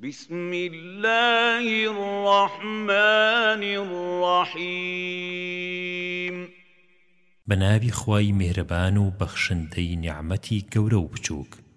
بسم الله الرحمن الرحيم بنابي خواي مهربان و بخشنتي نعمتي گورو بچوك